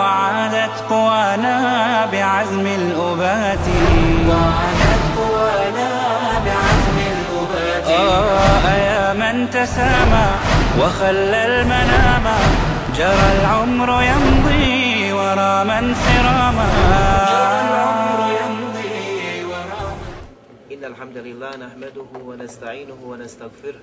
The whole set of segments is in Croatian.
وعادت قوانا بعزم الأبات. وعادت قوانا بعزم الأبات. آه يا من تسامى وخلى المنام. جرى العمر يمضي ورا من سراما جرى العمر يمضي ورا إن الحمد لله نحمده ونستعينه ونستغفره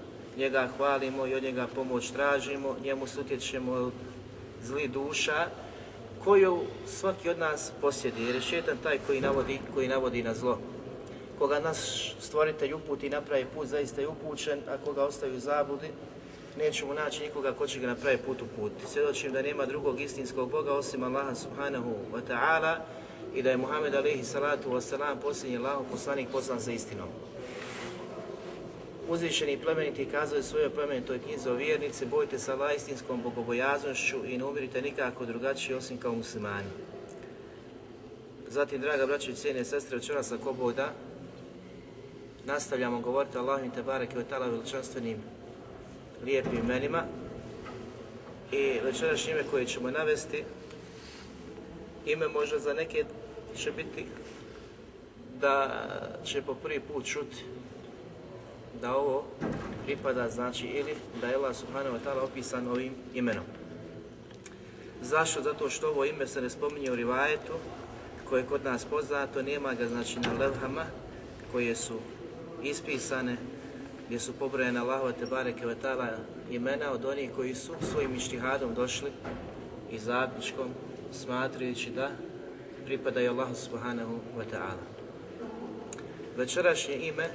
njega hvalimo i od njega pomoć tražimo, njemu sutječemo od zli duša, koju svaki od nas posjedi, jer je šetan taj koji navodi, koji navodi na zlo. Koga nas stvoritelj uputi i napravi put, zaista je upućen, a koga ostavi u zabludi, nećemo naći nikoga ko će ga napravi put u put. Svjedočim da nema drugog istinskog Boga osim Allaha subhanahu wa ta'ala i da je Muhammed alaihi salatu wa salam posljednji poslanik poslan sa istinom. Uzvišeni plemeniti kazao je svojoj plemenitoj knjizi o vjernici, bojte se Allah istinskom bogobojaznošću i ne umirite nikako drugačije osim kao muslimani. Zatim, draga braće i cijene sestre, večeras sa Koboda nastavljamo govoriti Allahim te bareke o tala veličanstvenim lijepim imenima i večerašnje ime koje ćemo navesti ime možda za neke će biti da će po prvi put čuti da ovo pripada znači ili da je Allah subhanahu wa ta'ala opisan ovim imenom. Zašto? Zato što ovo ime se ne spominje u rivajetu koje je kod nas poznato, nema ga znači na levhama koje su ispisane gdje su pobrojene Allahova te bareke wa ta'ala imena od onih koji su svojim ištihadom došli i zaključkom smatrajući da pripadaju Allahu subhanahu wa ta'ala. Večerašnje ime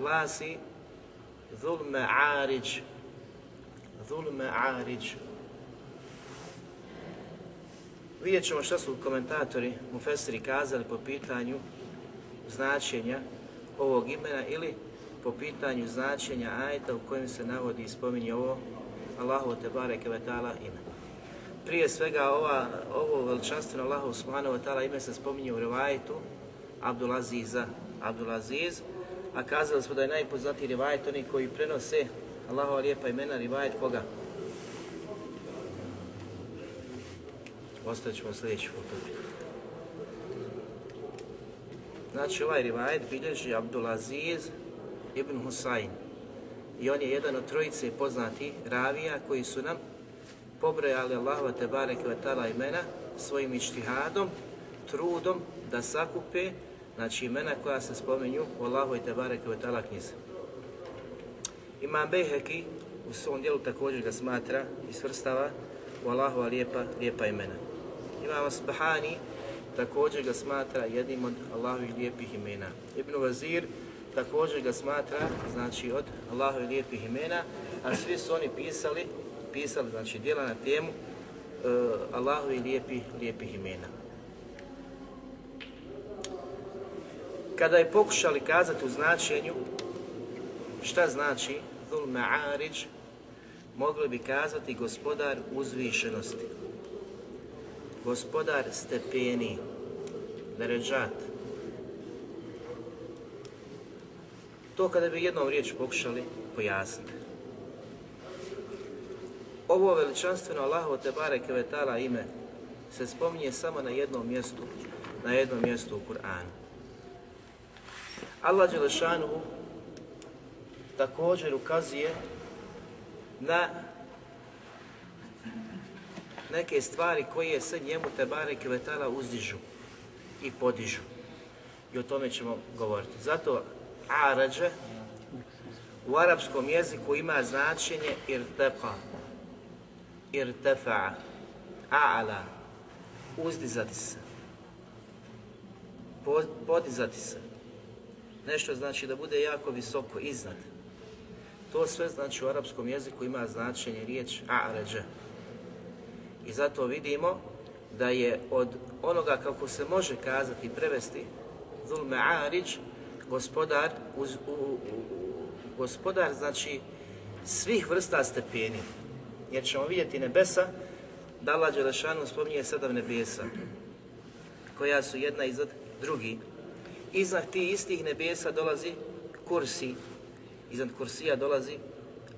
glasi Zulme Ariđ. Zulme Ariđ. Vidjet ćemo što su komentatori Mufesiri kazali po pitanju značenja ovog imena ili po pitanju značenja ajeta u kojem se navodi i spominje ovo Allahu te bareke ve ta'ala ime. Prije svega ova, ovo veličanstveno Allahu subhanahu wa ta'ala ime se spominje u rivajetu Abdulaziza. Abdulaziz, a kazali smo da je najpoznatiji rivajet oni koji prenose Allahova lijepa imena rivajet koga? Ostavit ćemo sljedeći put. Znači ovaj rivajet bilježi Abdulaziz ibn Husayn i on je jedan od trojice poznati ravija koji su nam pobrojali Allahova te bareke imena svojim ištihadom, trudom da sakupe znači imena koja se spominju u Allahu i Tebareke ve ta'ala knjizi. Imam Bejheki u svom dijelu također ga smatra i svrstava u Allahova lijepa, lijepa imena. Imam Asbahani također ga smatra jednim od Allahovih lijepih imena. Ibn Vazir također ga smatra znači od Allahovih lijepih imena, a svi su oni pisali, pisali znači djela na temu uh, Allahovih lijepih, lijepih imena. Kada je pokušali kazati u značenju šta znači Dhul Ma'ariđ, mogli bi kazati gospodar uzvišenosti, gospodar stepeni, deređat. To kada bi jednom riječ pokušali pojasniti. Ovo veličanstveno Allahovo te bareke ve ta'ala ime se spominje samo na jednom mjestu, na jednom mjestu u Kur'anu. Allah Đelešanuhu također ukazuje na neke stvari koje se njemu te bareke vetala uzdižu i podižu. I o tome ćemo govoriti. Zato arađe u arapskom jeziku ima značenje irteqa, irtefa, a'ala, uzdizati se, podizati se. Nešto znači da bude jako visoko, iznad. To sve znači u arapskom jeziku ima značenje riječ a'rađa. I zato vidimo da je od onoga kako se može kazati i prevesti Zulme Arić, gospodar, uz, u, u, gospodar znači svih vrsta stepeni. Jer ćemo vidjeti nebesa, da Allah Đelešanu spominje sedam nebesa, koja su jedna iznad drugi. Iznad tih istih nebesa dolazi kursi, iznad kursija dolazi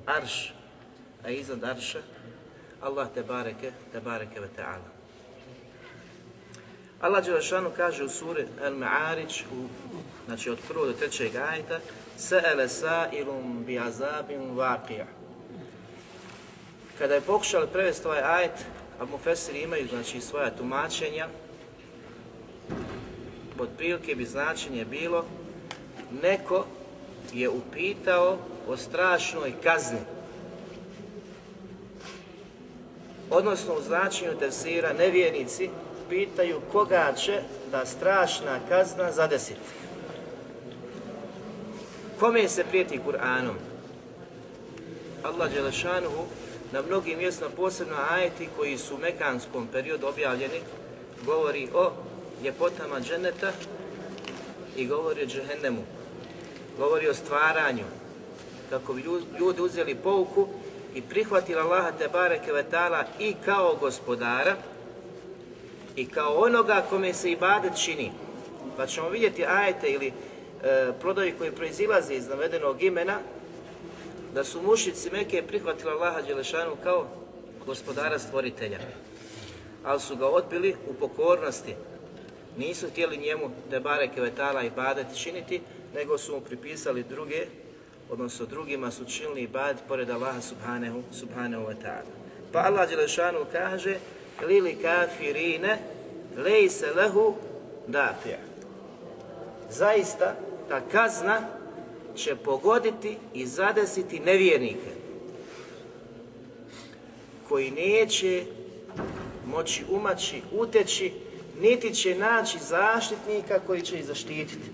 arš, a iznad arša Allah te bareke, te bareke ve ta'ala. Allah Đelešanu kaže u suri Al-Ma'arić, znači od prvog do trećeg ajta, Se'ele sa'ilum bi azabim vaqija. Kada je pokušali prevesti ovaj ajet, a imaju znači svoja tumačenja, pod prilike bi značenje bilo neko je upitao o strašnoj kazni. Odnosno u značenju tefsira nevjernici pitaju koga će da strašna kazna zadesiti. Kome se prijeti Kur'anom? Allah Đelešanuhu na mnogim mjestima, posebno ajeti koji su u mekanskom periodu objavljeni, govori o ljepotama dženeta i govori o džehennemu. Govori o stvaranju, kako bi ljudi uzeli pouku i prihvatili Allaha te bareke vetala i kao gospodara i kao onoga kome se ibadet čini. Pa ćemo vidjeti ajete ili e, plodovi koji proizilaze iz navedenog imena, da su mušici Meke prihvatili Allaha Đelešanu kao gospodara stvoritelja. Ali su ga odbili u pokornosti. Nisu htjeli njemu te bareke vetala i badet činiti, nego su mu pripisali druge, odnosno drugima su činili ibadet pored Allaha subhanahu, subhanahu wa ta'ala. Pa Allah Đelešanu kaže lili kafirine lejse lehu dafija. Zaista ta kazna će pogoditi i zadesiti nevjernike koji neće moći umaći, uteći, niti će naći zaštitnika koji će ih zaštititi.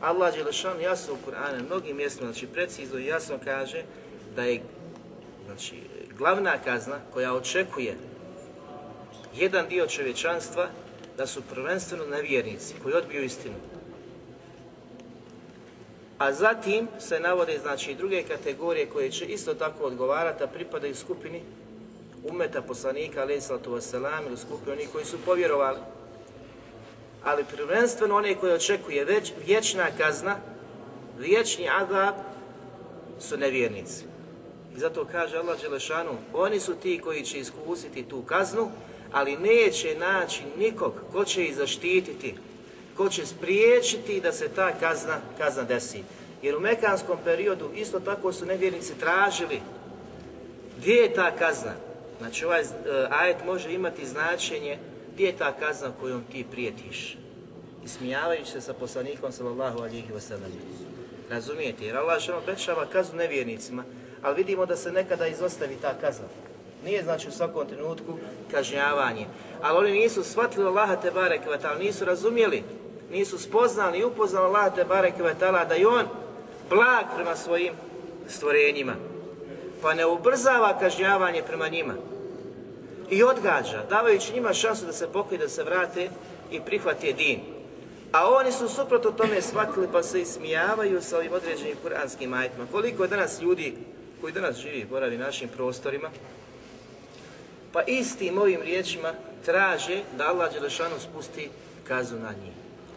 Allah Đelešan jasno u Kur'anu, mnogim mjestima, znači precizno i jasno kaže da je znači, glavna kazna koja očekuje jedan dio čovječanstva da su prvenstveno nevjernici koji odbiju istinu. A zatim se navode znači druge kategorije koje će isto tako odgovarati, a pripadaju skupini umeta poslanika alaih sallatu wasalam ili skupini onih koji su povjerovali. Ali prvenstveno one koje očekuje već vječna kazna, vječni adab su nevjernici. I zato kaže Allah Đelešanu, oni su ti koji će iskusiti tu kaznu, ali neće naći nikog ko će ih zaštititi, ko će spriječiti da se ta kazna, kazna desi. Jer u mekanskom periodu isto tako su nevjernici tražili gdje je ta kazna. Znači ovaj uh, ajet može imati značenje gdje je ta kazna kojom ti prijetiš. Ismijavajući se sa poslanikom sallallahu alihi wasallam. Razumijete? Jer Allah što obećava kaznu nevjernicima, ali vidimo da se nekada izostavi ta kazna. Nije znači u svakom trenutku kažnjavanje. Ali oni nisu shvatili Allaha te barek nisu razumjeli, nisu spoznali i upoznali Allaha te barek da je on blag prema svojim stvorenjima. Pa ne ubrzava kažnjavanje prema njima. I odgađa, davajući njima šansu da se pokoji, da se vrate i prihvati din. A oni su suprotno tome shvatili pa se ismijavaju sa ovim određenim kuranskim ajitima. Koliko je danas ljudi koji danas živi, boravi našim prostorima, pa istim ovim riječima traže da Allah Đelešanu spusti kazu na njih.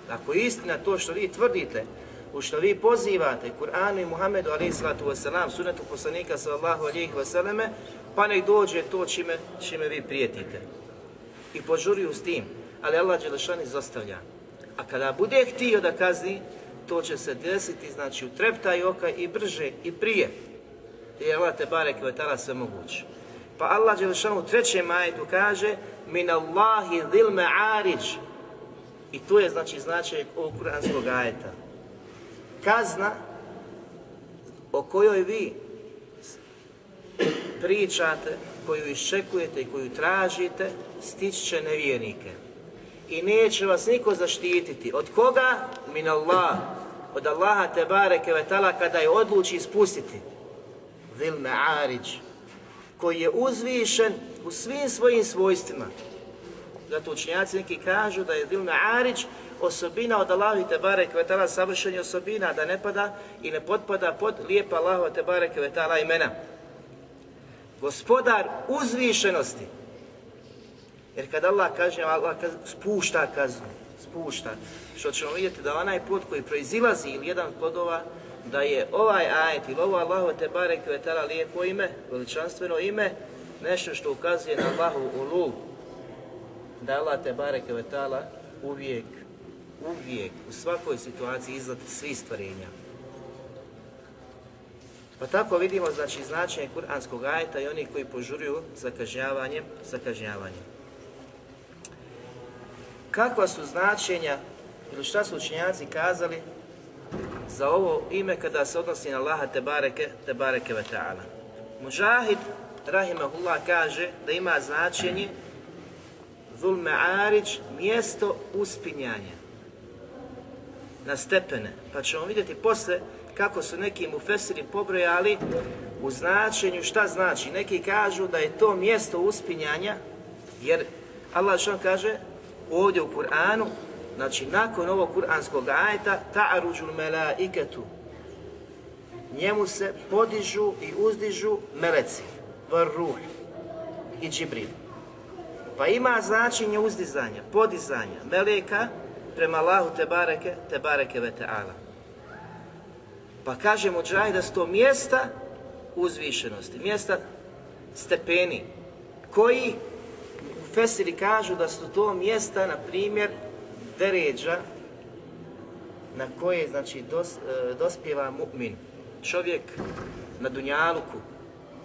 Ako je istina to što vi tvrdite, u što vi pozivate Kur'anu i Muhammedu alaihi sallatu wasalam, sunetu poslanika sallahu alaihi wasalame, pa nek dođe to čime, čime vi prijetite. I požuruju s tim, ali Allah Đelešan izostavlja. A kada bude htio da kazni, to će se desiti, znači u treptaj oka i brže i prije. I Allah te barek i sve moguće. Pa Allah Đelešanu u trećem ajetu kaže min Allahi dhil ma'ariđ i to je znači značaj ovog kuranskog ajeta. Kazna o kojoj vi pričate, koju iščekujete i koju tražite, stići će nevjernike. I neće vas niko zaštititi. Od koga? Min Allah. Od Allaha te bareke vetala kada je odluči ispustiti. Zil ma'ariđ. Koji je uzvišen u svim svojim svojstvima. Zato učenjaci neki kažu da je Zil ma'ariđ osobina od Allahi te vetala savršenje osobina, da ne pada i ne potpada pod lijepa Allahova te bareke vetala imena gospodar uzvišenosti. Jer kad Allah kaže, Allah spušta kaznu, spušta. Što ćemo vidjeti da onaj put koji proizilazi ili jedan od da je ovaj ajet ili ovo Allahu te barek lijepo ime, veličanstveno ime, nešto što ukazuje na Allahu ulu, da Allah te barek vetala uvijek, uvijek, u svakoj situaciji iznad svih stvarenja. Pa tako vidimo znači značenje kuranskog ajeta i onih koji požuruju za kažnjavanjem. Kakva su značenja ili šta su učinjaci kazali za ovo ime kada se odnosi na Allaha te bareke, te bareke ve ta'ala. Mujahid, rahimahullah, kaže da ima značenje Zul Me'arić, mjesto uspinjanja na stepene. Pa ćemo vidjeti posle kako su neki mufesiri pobrojali u značenju šta znači. Neki kažu da je to mjesto uspinjanja, jer Allah što kaže ovdje u Kur'anu, znači nakon ovog kuranskog ajeta, ta'aruđu melaiketu, njemu se podižu i uzdižu meleci, vrruh i džibril. Pa ima značenje uzdizanja, podizanja, meleka prema Allahu te bareke, te bareke ve ta'ala. Pa kaže Mujahid da su to mjesta uzvišenosti, mjesta stepeni, koji u Fesiri kažu da su to mjesta, na primjer, deređa na koje znači, dos, e, dospjeva mu'min. Čovjek na dunjaluku,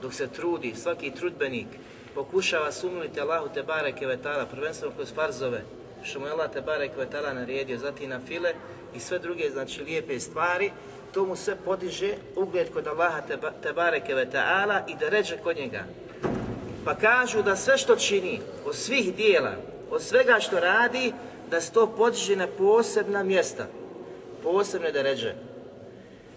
dok se trudi, svaki trudbenik, pokušava sumniti Allahu te bareke vetala, prvenstveno kroz farzove, što mu je Allah te bareke vetala naredio, zatim na file i sve druge, znači, lijepe stvari, to mu sve podiže ugled kod Allaha te bareke ve ta'ala i da ređe kod njega. Pa kažu da sve što čini, od svih dijela, od svega što radi, da se to podiže na posebna mjesta, posebne da ređe.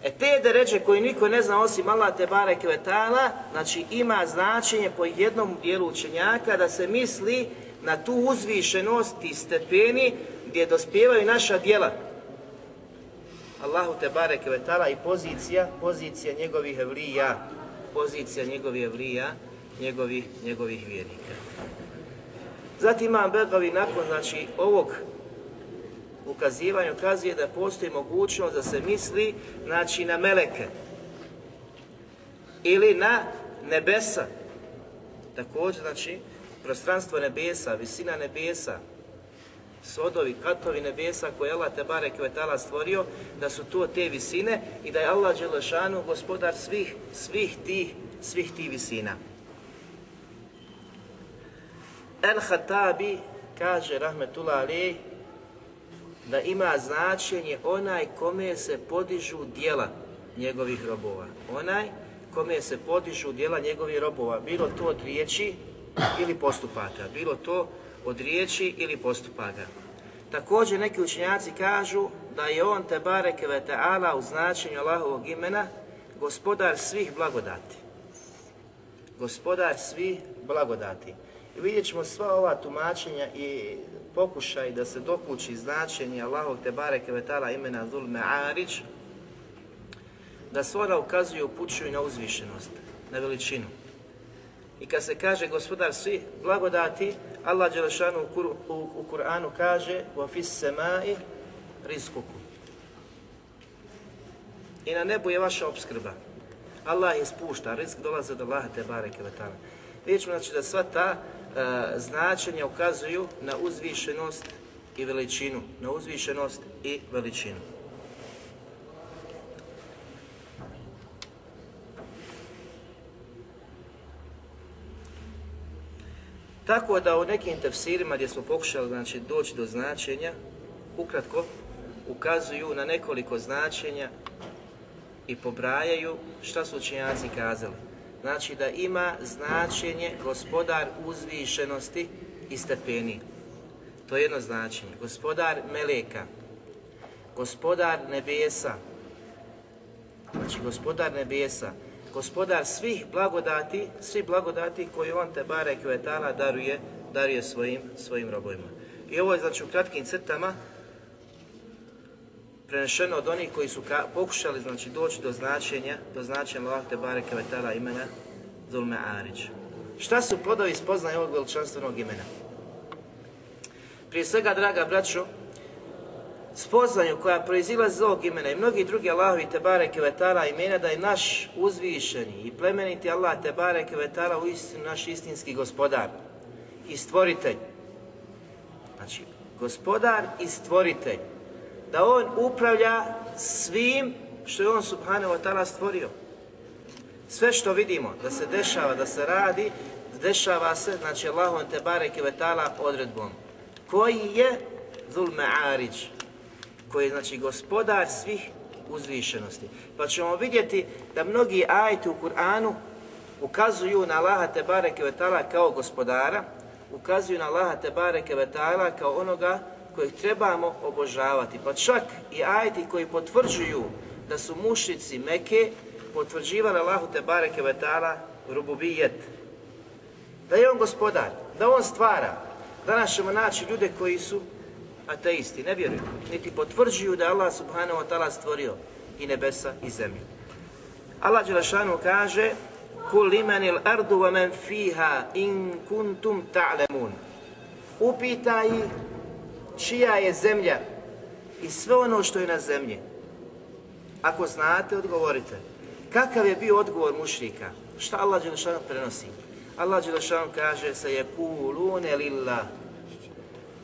E te deređe koje niko ne zna osim Allah te bareke ve ta'ala, znači ima značenje po jednom dijelu učenjaka da se misli na tu uzvišenost i stepeni gdje dospijevaju naša djela, Allahu te bareke vetala i pozicija, pozicija njegovih evlija, pozicija njegovih evlija, njegovih, njegovih vjernika. Zatim imam Begavi nakon znači, ovog ukazivanja ukazuje da postoji mogućnost da se misli znači, na meleke ili na nebesa. Također, znači, prostranstvo nebesa, visina nebesa, sodovi, katovi nebesa koje je Allah Tebare Kvetala stvorio, da su to te visine i da je Allah Đelešanu gospodar svih, svih tih, svih tih visina. El Hatabi kaže, rahmetullah ali, da ima značenje onaj kome se podižu dijela njegovih robova. Onaj kome se podižu dijela njegovih robova, bilo to od riječi ili postupaka, bilo to od riječi ili postupaka. Također neki učenjaci kažu da je on te bareke ve ta'ala u značenju Allahovog imena gospodar svih blagodati. Gospodar svih blagodati. I vidjet ćemo sva ova tumačenja i pokušaj da se dokući značenje Allahovog te bareke ve ta'ala imena Dhul Me'arić, da sva ona ukazuju upućuju na uzvišenost, na veličinu. I kad se kaže gospodar svi blagodati, Allah Đelešanu u, Kur, u, u Kur'anu kaže وَفِي السَّمَاءِ رِزْكُكُمْ I na nebu je vaša obskrba. Allah je spušta, rizk dolaze do Allaha te bareke vetana. Vidjet ćemo znači, da sva ta uh, značenja ukazuju na uzvišenost i veličinu. Na uzvišenost i veličinu. Tako da u nekim tefsirima gdje smo pokušali znači, doći do značenja, ukratko ukazuju na nekoliko značenja i pobrajaju šta su učenjaci kazali. Znači da ima značenje gospodar uzvišenosti i stepeni. To je jedno značenje. Gospodar meleka, gospodar nebesa, znači gospodar nebesa, gospodar svih blagodati, svih blagodati koje on te bare kvetala daruje, daruje svojim, svojim robovima. I ovo je znači u kratkim crtama prenešeno od onih koji su pokušali znači doći do značenja, do značenja Allah te bare kvetala imena Zulme Arić. Šta su plodovi spoznaje ovog veličanstvenog imena? Prije svega, draga braćo, spoznaju koja proizilazi iz ovog imena i mnogi drugi Allahovi Tebare Kevetala imena da je naš uzvišeni i plemeniti Allah Tebare Kevetala u istinu naš istinski gospodar i stvoritelj. Znači, gospodar i stvoritelj. Da on upravlja svim što je on subhanahu wa stvorio. Sve što vidimo da se dešava, da se radi, dešava se, znači Allahom Tebare Kevetala odredbom. Koji je Zul Ma'arić, koji je znači gospodar svih uzvišenosti. Pa ćemo vidjeti da mnogi ajti u Kur'anu ukazuju na Allaha Tebare Kevetala kao gospodara, ukazuju na Allaha Tebare Kevetala kao onoga kojeg trebamo obožavati. Pa čak i ajti koji potvrđuju da su mušici Meke potvrđivali Allahu Tebare Kevetala rububijet. Da je on gospodar, da on stvara. Danas ćemo naći ljude koji su ateisti, ne vjeruju, niti potvrđuju da Allah subhanahu wa ta'ala stvorio i nebesa i zemlju. Allah Đelešanu kaže Kul limanil ardu wa man fiha in kuntum ta'lemun. Upitaj čija je zemlja i sve ono što je na zemlji. Ako znate, odgovorite. Kakav je bio odgovor mušrika? Šta Allah Đelešanu prenosi? Allah Đelešanu kaže se je kulune lillah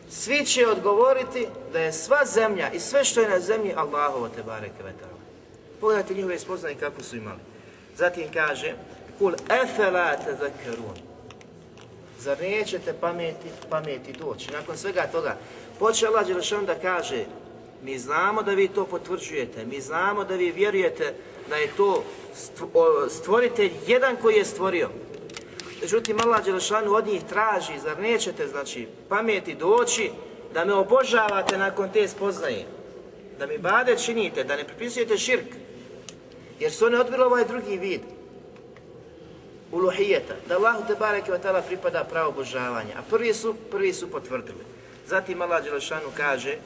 svi će odgovoriti da je sva zemlja i sve što je na zemlji Allahovo te bareke vetala. Pogledajte njihove spoznaje kako su imali. Zatim kaže Kul efela zakerun. Zar nećete pameti, pameti doći? Nakon svega toga, počeo Allah Đelešan da kaže mi znamo da vi to potvrđujete, mi znamo da vi vjerujete da je to stvoritelj jedan koji je stvorio. Međutim, Allah Đelešanu od njih traži, zar nećete, znači, pameti doći, da me obožavate nakon te spoznaje. Da mi bade činite, da ne pripisujete širk. Jer su oni odbili ovaj drugi vid. Uluhijeta. Da Allahu te bareke wa ta'ala pripada pravo obožavanje. A prvi su, prvi su potvrdili. Zatim Allah Đelešanu kaže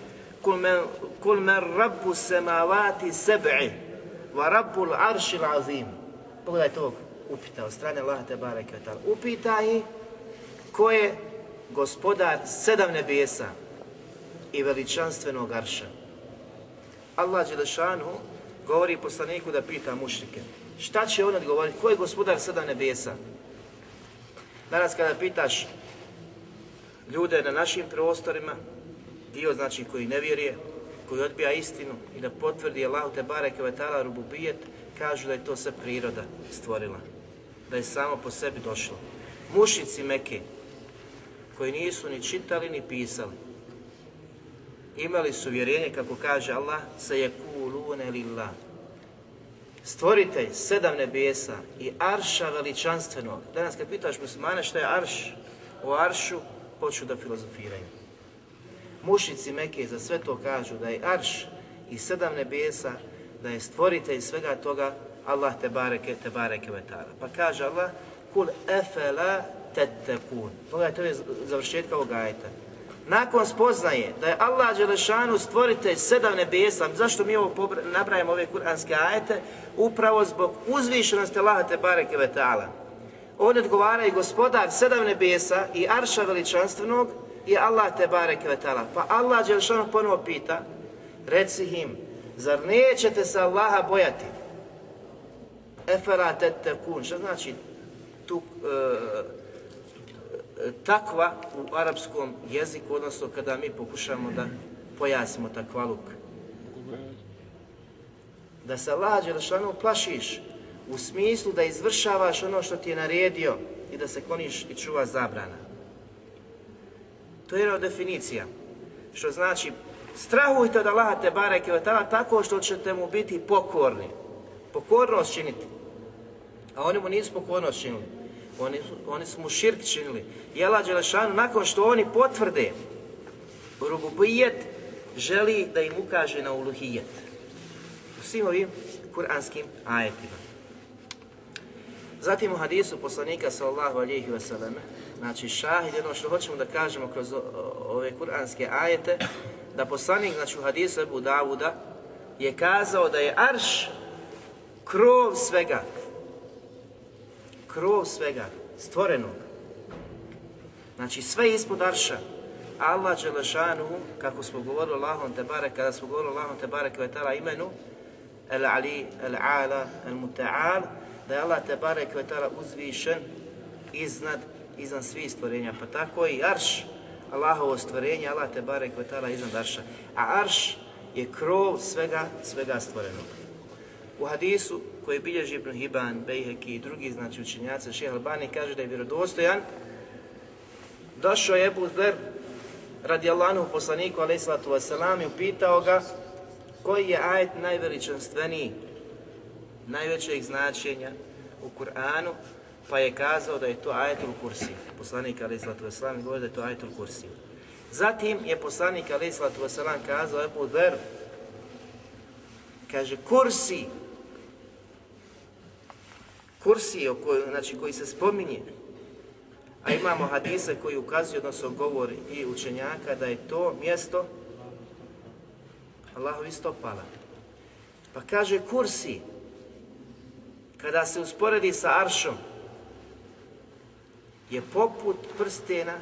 Kul men, kul men rabbu semavati sebi wa rabbul aršil azim. Pogledajte ovog upita od strane Allaha te bareke Upita ih ko je gospodar sedam nebesa i veličanstvenog arša. Allah Đelešanu govori poslaniku da pita mušrike. Šta će on odgovoriti? Ko je gospodar sedam nebesa? Danas kada pitaš ljude na našim prostorima, dio znači koji ne vjeruje, koji odbija istinu i da potvrdi Allah te bareke vetala rububijet, kažu da je to sve priroda stvorila da je samo po sebi došlo. Mušici Meke, koji nisu ni čitali ni pisali, imali su vjerenje, kako kaže Allah, sa je kulune lillah. Stvoritelj sedam nebesa i arša veličanstvenog. Danas kad pitaš muslimane šta je arš, o aršu počnu da filozofiraju. Mušici Meke za sve to kažu da je arš i sedam nebesa, da je stvoritelj svega toga Allah te bareke, te bareke vetara. Pa kaže Allah, kul efela tettekun. Pogledajte, je završetka ovog ajeta. Nakon spoznaje da je Allah Đelešanu stvoritelj sedam nebesa, zašto mi ovo napravimo ove kuranske ajete? Upravo zbog uzvišenosti Allaha te bareke vetala. On odgovara i gospodar sedam nebesa i arša veličanstvenog i Allah te bareke vetala. Pa Allah Đelešanu ponovo pita, reci im, zar nećete se Allaha bojati? Efera tettekun, što znači tu, e, takva u arapskom jeziku, odnosno kada mi pokušamo da pojasnimo takvaluk. Da se Allah Đelešanu plašiš u smislu da izvršavaš ono što ti je naredio i da se kloniš i čuva zabrana. To je jedna od definicija. Što znači, strahujte od Allaha te bareke tako što ćete mu biti pokorni. Pokornost činiti. A oni mu nisu pokornost činili. Oni, oni su mu širk činili. I Allah Đelešanu, nakon što oni potvrde rububijet, želi da im ukaže na uluhijet. U svim ovim kuranskim ajetima. Zatim u hadisu poslanika sallallahu alihi wasallam, znači šahid, ono što hoćemo da kažemo kroz ove kuranske ajete, da poslanik, znači u hadisu Ebu Davuda, je kazao da je arš krov svega. Krov svega, stvorenog. Znači sve ispod arša. Allah Đelešanuhu, kako smo govorili Allahom Tebare, kada smo govorili Allahom Tebare kvetala imenu, El Ali, El Ala, El Muta'al, da je Allah Tebare kvetala uzvišen iznad, iznad svih stvorenja. Pa tako i Arš, Allahovo stvorenje, Allah Tebare kvetala iznad Arša. A Arš je krov svega, svega stvorenog. U hadisu koji bilježi Ibn Hiban, Bejheki i drugi znači učenjaci, Šeha Albani kaže da je vjerodostojan, došao je Ebu Zer radi Allahu poslaniku alaih sallatu wasalam i upitao ga koji je ajet najveličanstveniji, najvećeg značenja u Kur'anu, pa je kazao da je to ajetul kursi. Poslanik alaih sallatu wasalam govori da je to ajetul kursi. Zatim je poslanik alaih sallatu wasalam kazao Ebu Zer, kaže kursi, kursi kojoj, znači, koji se spominje, a imamo hadise koji ukazuju, odnosno govori i učenjaka, da je to mjesto Allahovi stopala. Pa kaže kursi, kada se usporedi sa aršom, je poput prstena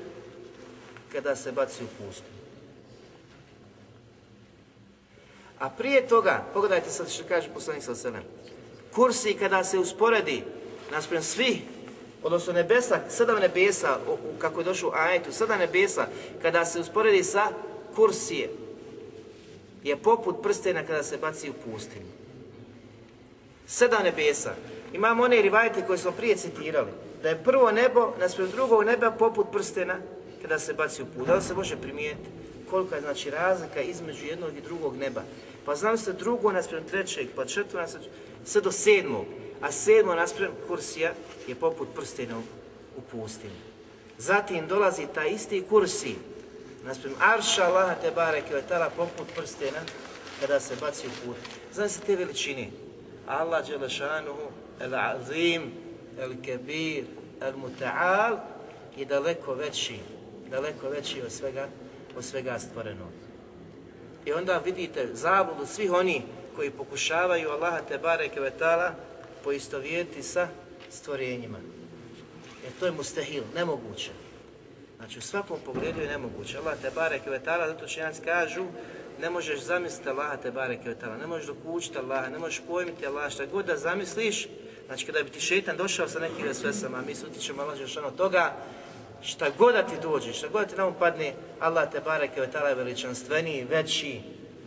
kada se baci u pustu. A prije toga, pogledajte sad što kaže poslanik sa kursi kada se usporedi naspram svih, odnosno nebesa, sedam nebesa, kako je došlo u ajetu, sedam nebesa, kada se usporedi sa kursije, je poput prstena kada se baci u pustinju. Sedam nebesa. Imamo one rivajte koje smo prije citirali, da je prvo nebo naspram drugog neba poput prstena kada se baci u put. Da li se može primijetiti kolika je znači razlika između jednog i drugog neba? Pa se drugo naspram trećeg, pa četvrto naspram sve do sedmog, a sedmo naspram kursija je poput prstena u. Zatim dolazi taj isti kursi naspram arša Allaha te bareke ve taala poput prstena kada se baci u put. Znam se te veličine. Allah Đelešanuhu, El Azim, El Kebir, El Muta'al je daleko veći, daleko veći od svega, od svega stvorenog. I onda vidite zabludu svih oni koji pokušavaju Allaha te bareke ve poistovijeti sa stvorenjima. Jer to je mustahil, nemoguće. Znači u svakom pogledu je nemoguće. Allah te bareke ve zato učenjaci kažu, ne možeš zamisliti Allaha te bareke ve ne možeš dokućiti Allaha, ne možeš pojmiti Allaha, šta god da zamisliš, znači kada bi ti šeitan došao sa nekim vesvesama, mi se utičemo Allah od toga, šta god da ti dođe, šta god da ti nam padne, Allah te bareke ve taala je veličanstveniji, veći,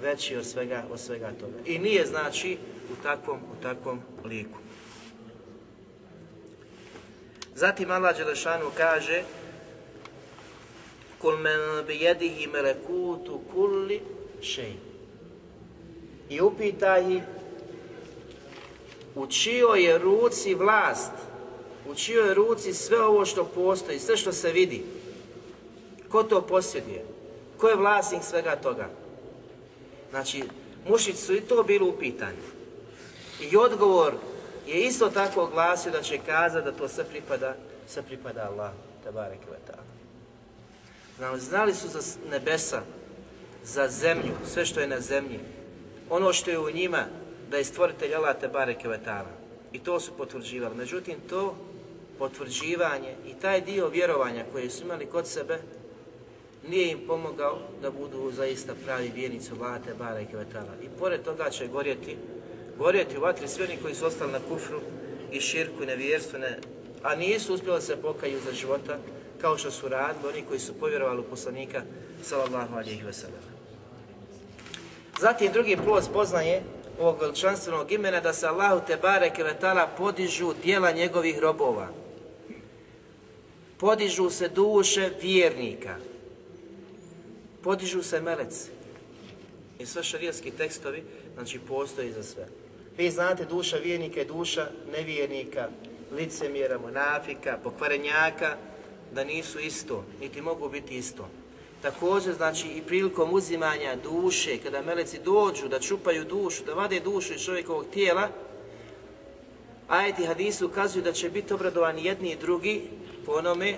veći od svega, od svega toga. I nije znači u takvom, u takvom liku. Zatim Allah Đelešanu kaže Kul men bijedihi melekutu kulli šej. I upitaj ih u čijoj je ruci vlast, u čijoj ruci sve ovo što postoji, sve što se vidi. Ko to posjeduje? Ko je vlasnik svega toga? Znači, mušici su i to bili u pitanju. I odgovor je isto tako glasio da će kazati da to sve pripada, sve pripada Allah, ta'ala. Znali, su za nebesa, za zemlju, sve što je na zemlji, ono što je u njima, da je stvoritelj Allah ta'ala. I to su potvrđivali. Međutim, to potvrđivanje i taj dio vjerovanja koje su imali kod sebe, nije im pomogao da budu zaista pravi vjernici Allah te bareke ve ta'ala. I pored toga će gorjeti, gorjeti u vatri svi oni koji su ostali na kufru i širku i nevjerstvu, ne, a nisu uspjeli se pokaju za života, kao što su radili oni koji su povjerovali u poslanika sallallahu alejhi ve sellem. Zatim drugi plus poznaje ovog veličanstvenog imena da se Allahu te bareke podižu djela njegovih robova. Podižu se duše vjernika. podižu se meleci. I sve šarijatski tekstovi, znači postoji za sve. Vi znate duša vijenika je duša nevijenika, licemjera, monafika, pokvarenjaka, da nisu isto, niti mogu biti isto. Također, znači, i prilikom uzimanja duše, kada meleci dođu da čupaju dušu, da vade dušu iz čovjekovog tijela, ajeti hadisu ukazuju da će biti obradovani jedni i drugi po onome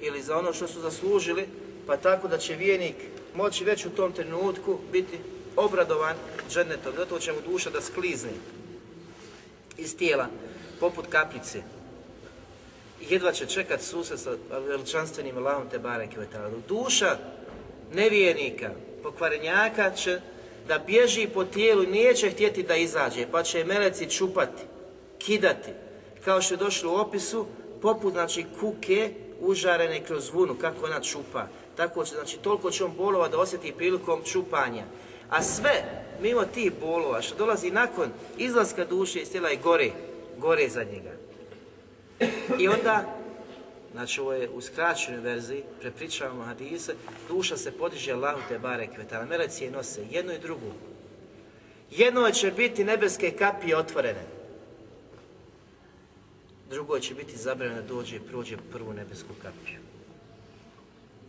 ili za ono što su zaslužili, pa tako da će vijenik moći već u tom trenutku biti obradovan džennetom, zato će mu duša da sklizne iz tijela, poput kaplice. Jedva će čekat susret sa veličanstvenim Allahom te bareke Duša nevijenika, pokvarenjaka će da bježi po tijelu i neće htjeti da izađe, pa će meleci čupati, kidati, kao što je došlo u opisu, poput znači kuke užarene kroz vunu, kako ona čupa. Tako će, znači toliko će on bolova da osjeti prilikom čupanja. A sve, mimo tih bolova, što dolazi nakon izlaska duše iz tijela je gore, gore za njega. I onda, znači ovo je u skraćenoj verziji, prepričavamo hadise, duša se podiže Allahu te bare kvetala, meleci je nose, jednu i drugu. Jedno će biti nebeske kapije otvorene, drugo će biti zabranjeno da dođe i prođe prvu nebesku kapiju.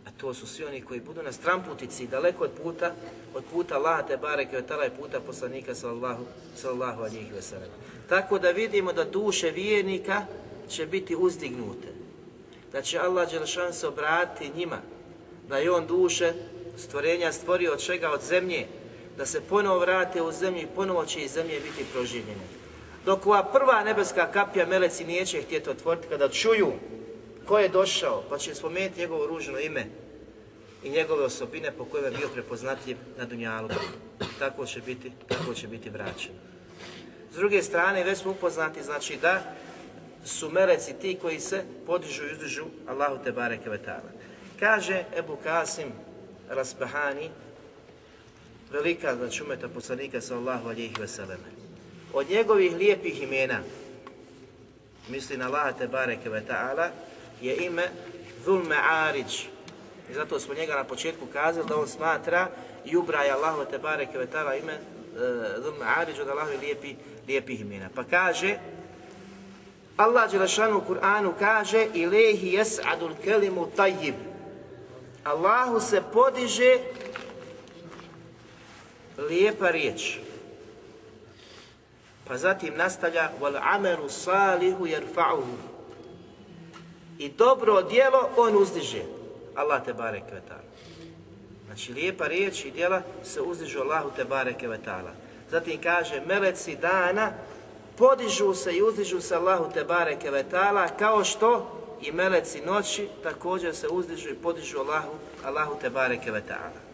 A to su svi oni koji budu na stramputici daleko od puta, od puta Allaha te bareke od i puta poslanika sallallahu, sallallahu alihi veselem. Tako da vidimo da duše vijenika će biti uzdignute. Da će Allah Đelšan se obratiti njima, da je on duše stvorenja stvorio od čega? Od zemlje, da se ponovo vrate u zemlju i ponovo će iz zemlje biti proživljene. Dok ova prva nebeska kapija meleci neće htjeti otvoriti kada čuju ko je došao, pa će spomenuti njegovo ružno ime i njegove osobine po kojima je bio prepoznatljiv na Dunjalu. Tako će biti, tako će biti vraćen. S druge strane, već smo upoznati, znači da su meleci ti koji se podižu i uzdižu Allahu te bareke vetala. Kaže Ebu Kasim Raspahani, velika znači umeta poslanika sallahu alihi veseleme. Od njegovih lijepih imena, misli na Allah te bareke vetala, je ime Dhul Ma'arić. I zato smo njega na početku kazali da on smatra i ubraja Allahu te bareke vetala ime uh, Dhul Ma'arić od Allahovi lijepi, lijepih imena. Pa kaže, Allah Đelešanu u Kur'anu kaže Ilehi jes'adul kelimu tajib. Allahu se podiže lijepa riječ. Pa zatim nastavlja wal amelu salihu jerfa'uhu. I dobro djelo on uzdiže. Allah te barek Znači lijepa riječ i djela se uzdižu Allahu te bareke vetala. Zatim kaže meleci dana podižu se i uzdižu se Allahu te bareke vetala kao što i meleci noći također se uzdižu i podižu Allahu, Allahu te bareke vetala.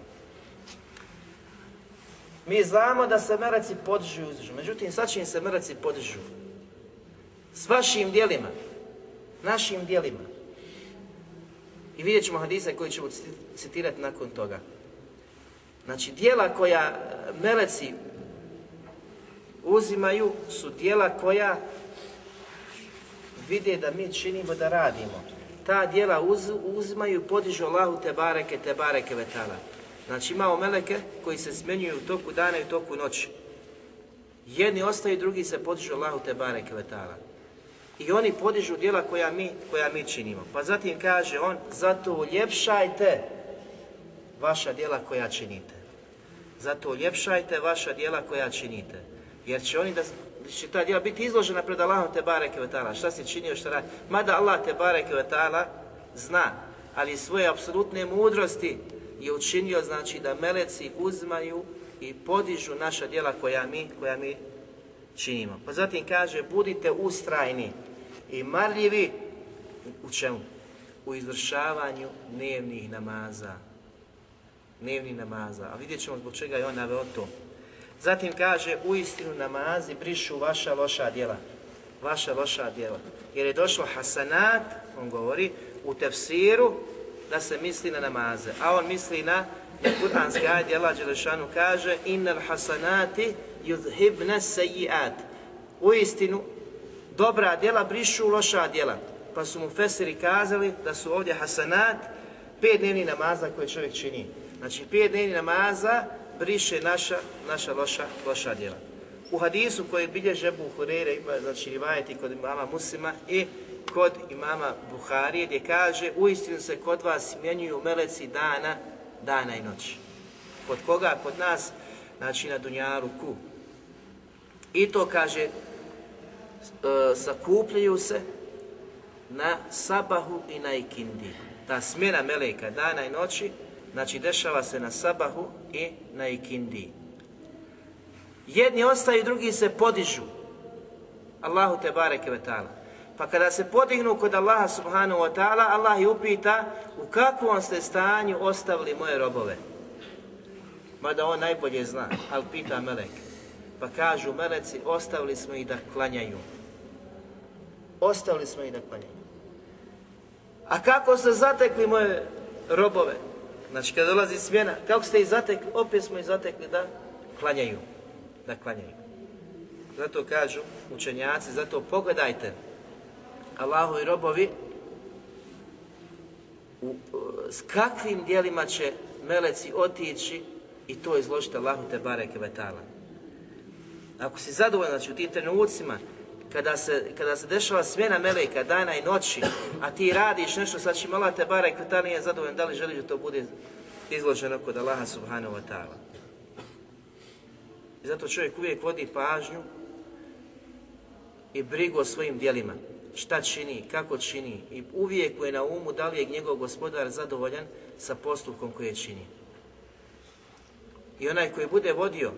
Mi znamo da se meleci podižu i uzdižu, međutim sad će im se meleci podižu. S vašim dijelima, našim dijelima. I vidjet ćemo hadise koji ćemo citirati nakon toga. Znači, dijela koja meleci uzimaju su dijela koja vide da mi činimo da radimo. Ta dijela uzimaju i podižu Allahu te bareke, te bareke vetala. Znači imamo meleke koji se smenjuju u toku dana i u toku noći. Jedni ostaju, drugi se podižu Allahu te bareke vetala. I oni podižu djela koja mi, koja mi činimo. Pa zatim kaže on, zato uljepšajte vaša djela koja činite. Zato uljepšajte vaša djela koja činite. Jer će oni da će ta djela biti izložena pred Allahom te bareke vetala. Šta si činio, šta radi? Mada Allah te bareke vetala zna, ali svoje apsolutne mudrosti je učinio znači da meleci uzmaju i podižu naša djela koja mi, koja mi činimo. Pa zatim kaže budite ustrajni i marljivi u čemu? U izvršavanju dnevnih namaza. Dnevnih namaza. A vidjet ćemo zbog čega je on naveo to. Zatim kaže, u istinu namazi brišu vaša loša djela. Vaša loša djela. Jer je došlo hasanat, on govori, u tefsiru, da se misli na namaze. A on misli na, na kuranski ajde, Allah Đelešanu kaže, innal hasanati yudhibna sejiat. U istinu, dobra djela brišu loša djela. Pa su mu fesiri kazali da su ovdje hasanat, pet dnevni namaza koje čovjek čini. Znači, pet dnevni namaza briše naša, naša loša, loša djela. U hadisu koji bilježe Ebu Hureyre, ima znači rivajeti kod imama Muslima i kod imama Buharije, gdje kaže uistinu se kod vas smjenjuju meleci dana, dana i noći. Kod koga? Kod nas, znači na Dunjaruku. I to kaže, e, sakupljaju se na sabahu i na ikindi. Ta smjena meleka dana i noći, znači dešava se na sabahu i na ikindi. Jedni ostaju, drugi se podižu. Allahu te bareke ve ta'ala. Pa kada se podignu kod Allaha subhanahu wa ta'ala, Allah ih upita u kakvom ste stanju ostavili moje robove. Mada on najbolje zna, ali pita melek. Pa kažu meleci, ostavili smo ih da klanjaju. Ostavili smo ih da klanjaju. A kako ste zatekli moje robove? Znači kada dolazi smjena, kako ste ih zatekli? Opet smo ih zatekli da klanjaju. Da klanjaju. Zato kažu učenjaci, zato pogledajte Allahovi robovi u, s kakvim dijelima će meleci otići i to izložiti Allahu te bareke vetala. Ako si zadovoljan, znači u tim trenucima, kada se, kada se dešava smjena meleka dana i noći, a ti radiš nešto sa čim Allah te nije zadovoljan, da li želiš da to bude izloženo kod Allaha subhanahu wa ta'ala. I zato čovjek uvijek vodi pažnju i brigu o svojim dijelima. Šta čini, kako čini i uvijek je na umu da li je njegov gospodar zadovoljan sa postupkom koje čini. I onaj koji bude vodio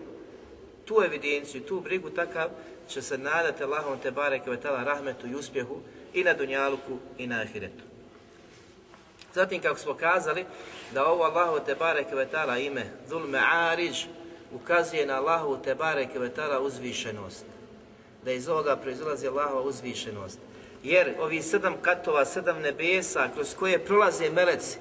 tu evidenciju, tu brigu, takav će se nadati Allahom te bareke vetala rahmetu i uspjehu i na dunjaluku i na ahiretu. Zatim kako smo kazali da ovo Allahu te bareke vetala ime Dhul Ma'arij ukazuje na Allahu te bareke vetala uzvišenost. Da iz ovoga proizlazi Allahova uzvišenost. Jer ovi sedam katova, sedam nebesa kroz koje prolaze meleci,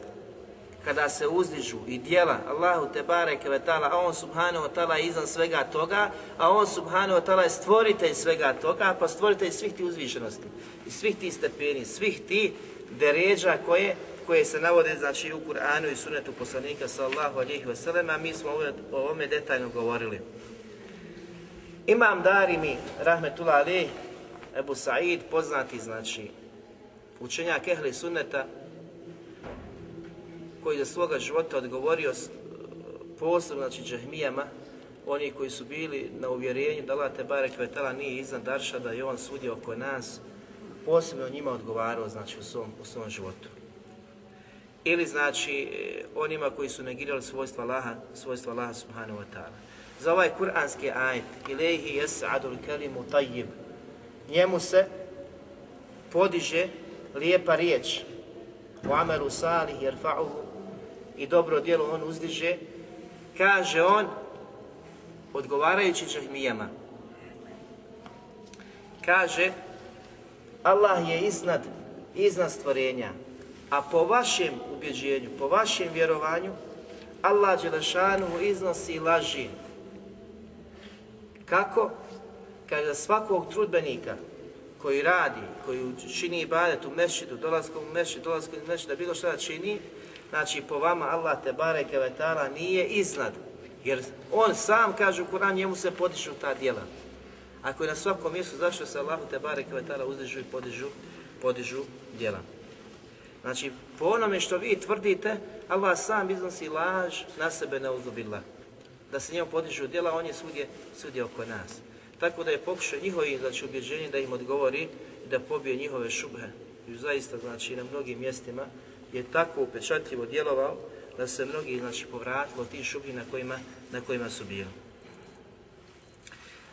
kada se uzdižu i dijela Allahu te bareke ve a on subhanahu wa ta'ala iznad svega toga, a on subhanahu wa ta'ala je stvoritelj svega toga, pa stvoritelj svih ti uzvišenosti i svih ti stepeni, svih ti deređa koje koje se navode znači u Kur'anu i sunetu poslanika sallallahu alejhi ve sellem, a mi smo o ovome detaljno govorili. Imam Darimi rahmetullah alejhi Ebu Sa'id, poznati znači učenjak ehli sunneta, koji za svoga života odgovorio posebno znači džahmijama, oni koji su bili na uvjerenju da Allah Tebare Kvetala nije iznad Darša, da je on sudio oko nas, posebno njima odgovarao znači u svom, u svom životu. Ili znači onima koji su negirali svojstva Allaha, svojstva Allaha subhanahu wa ta'ala. Za ovaj kuranski ajet, ilaihi jes'adul kelimu tajib, njemu se podiže lijepa riječ, u amelu salih jerfa'uhu i dobro djelo on uzdiže, kaže on, odgovarajući džahmijama, kaže, Allah je iznad, iznad stvorenja, a po vašem ubjeđenju, po vašem vjerovanju, Allah Đelešanu iznosi laži. Kako? Kaže, svakog trudbenika koji radi, koji čini ibadet u mešidu, dolaskom u mešid, dolaskom u da bilo šta da čini, znači po vama Allah te bareke ve ta'ala nije iznad. Jer on sam kaže u Kur'an njemu se podižu ta djela. Ako je na svakom mjestu, zašto se Allahu te bareke ve ta'ala uzdižu i podižu, podižu djela. Znači, po onome što vi tvrdite, Allah sam iznosi laž na sebe na uzubila. Da se njemu podižu djela, on je svudje, svudje oko nas. Tako da je pokušao njihovi znači, ubjeđenje da im odgovori i da pobije njihove šubhe. I zaista, znači, na mnogim mjestima je tako upečatljivo djelovao da se mnogi, znači, povratilo tih šubhi na kojima, na kojima su bili.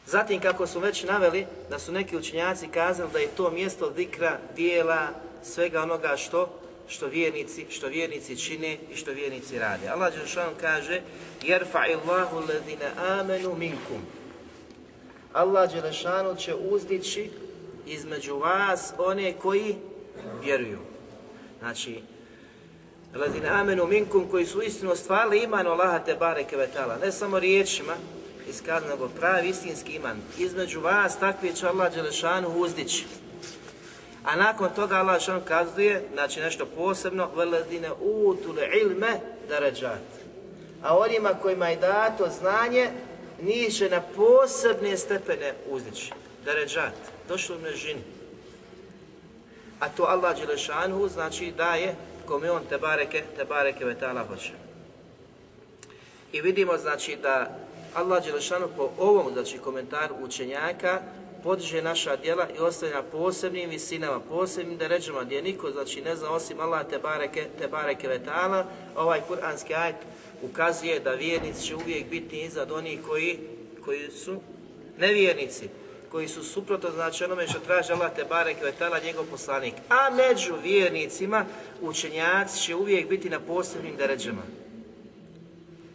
Zatim, kako su već naveli, da su neki učenjaci kazali da je to mjesto dikra, dijela, svega onoga što što vjernici, što vjernici čine i što vjernici rade. Allah Đelšan kaže: "Jerfa'illahu alladhina amanu minkum." Allah Đelešanu će uzdići između vas one koji vjeruju. Znači, Ladina amenu minkum koji su istinu ostvarili iman Allaha te bareke vetala, ne samo riječima iskazano, nego pravi istinski iman. Između vas takvi će Allah Đelešanu uzdići. A nakon toga Allah Đelešanu kazuje, znači nešto posebno, veladine utule ilme darađat. a onima kojima je dato znanje, njih će na posebne stepene uzdići. Deređat, došlo u množini. A to Allah Đelešanu znači daje kome on te bareke, te bareke vetala hoće. I vidimo znači da Allah Đelešanu po ovom znači komentaru učenjaka podiže naša djela i ostaje na posebnim visinama, posebnim deređama gdje niko znači ne zna osim Allah te bareke, te bareke vetala. Ovaj kuranski ajet ukazuje da vjernici će uvijek biti iznad onih koji, koji su nevjernici koji su suprotno znači onome što traži Allah te barek vetala njegov poslanik. A među vjernicima učenjaci će uvijek biti na posebnim deređama.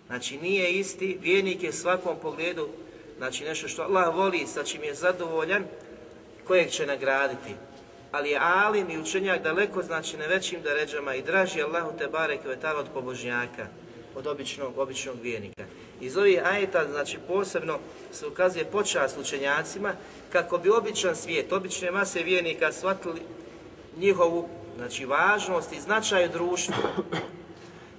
Znači nije isti, vjernik je svakom pogledu, znači nešto što Allah voli, sa čim je zadovoljan, kojeg će nagraditi. Ali je alim i učenjak daleko znači na većim deređama i draži Allahu te barek vetala od pobožnjaka, od običnog, običnog vjernika. Iz ovih ajeta, znači posebno se ukazuje počast učenjacima kako bi običan svijet, obične mase vjernika shvatili njihovu znači, važnost i značaj u društvu,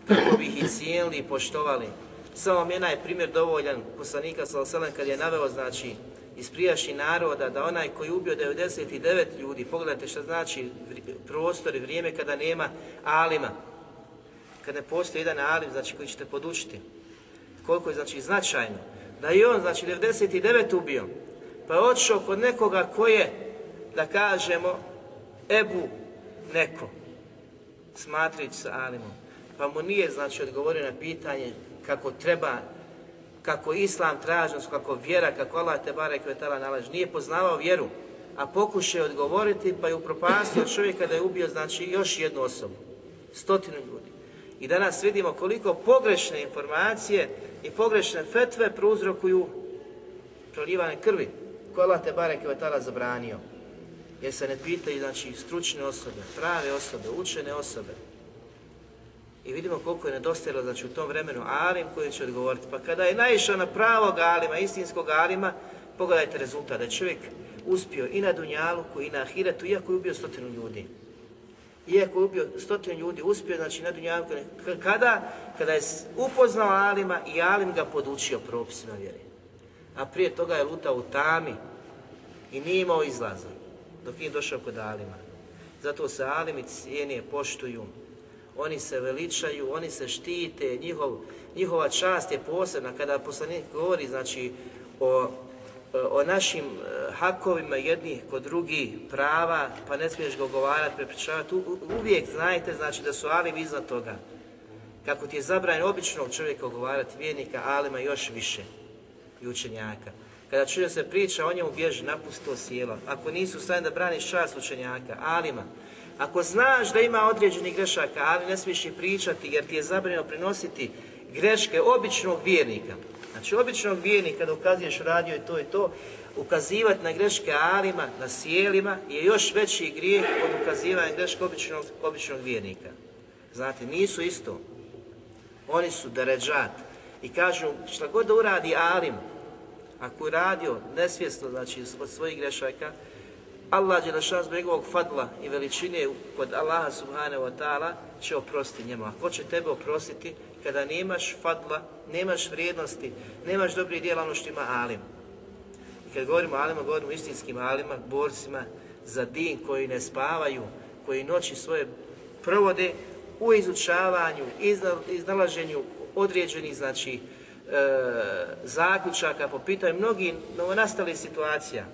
kako bi ih i cijenili i poštovali. Samo jedan je primjer dovoljan poslanika Salasalam kad je naveo znači iz prijašnjih naroda da onaj koji ubio 99 ljudi, pogledajte što znači prostor i vrijeme kada nema alima, kada ne postoji jedan alim znači koji ćete podučiti, koliko je znači značajno, da je on znači 99 ubio, pa je otišao kod nekoga ko je, da kažemo, Ebu neko, smatrajući sa Alimom, pa mu nije znači odgovorio na pitanje kako treba, kako Islam tražnost, kako vjera, kako Allah te bare kvetala nalaži, nije poznavao vjeru, a pokušao odgovoriti pa je upropastio čovjeka da je ubio znači još jednu osobu, stotinu ljudi. I danas vidimo koliko pogrešne informacije i pogrešne fetve prouzrokuju proljivane krvi koje Allah te bareke vatala zabranio. Jer se ne pitaju znači stručne osobe, prave osobe, učene osobe. I vidimo koliko je nedostajalo znači u tom vremenu alim koji će odgovoriti. Pa kada je naišao na pravog alima, istinskog alima, pogledajte rezultat da je čovjek uspio i na Dunjaluku i na Ahiretu, iako je ubio stotinu ljudi. Iako je ubio stotinu ljudi, uspio znači na Dunjaluku. Kada? Kada je upoznao alima i alim ga podučio propisima vjeri. A prije toga je lutao u tami i nije imao izlaza dok nije došao kod alima. Zato se alimi cijene poštuju, oni se veličaju, oni se štite, njihov, njihova čast je posebna. Kada poslanik govori znači, o, o našim e, hakovima jednih kod drugih prava, pa ne smiješ ga ogovarati, prepričavati, uvijek znajte znači, da su alim iznad toga. Kako ti je zabranjeno običnog čovjeka ogovarati vjernika, alima još više i učenjaka. Kada čuje se priča o njemu, bježi, napusti to sjelo. Ako nisu stavljeni da braniš čast učenjaka, alima, ako znaš da ima određenih grešaka, ali ne smiješ i pričati jer ti je zabranjeno prinositi greške običnog vjernika. Znači običnog vjernika da ukazuješ radio i to i to, ukazivati na greške alima, na sjelima je još veći grijeh od ukazivanja greške običnog, običnog vjernika. Znate, nisu isto. Oni su deređat. I kažu, šta god da uradi alim, ako je radio nesvjesno, znači od svojih grešaka, Allah Đelešan zbog njegovog fadla i veličine kod Allaha subhanahu wa ta'ala će oprostiti njemu. A ko će tebe oprostiti kada nemaš fadla, nemaš vrijednosti, nemaš dobrih dijela ono što ima alim. I kad govorimo o alima, govorimo o istinskim alima, borcima za din koji ne spavaju, koji noći svoje provode u izučavanju, iznalaženju određenih znači, e, zaključaka po pitanju mnogih novonastalih situacija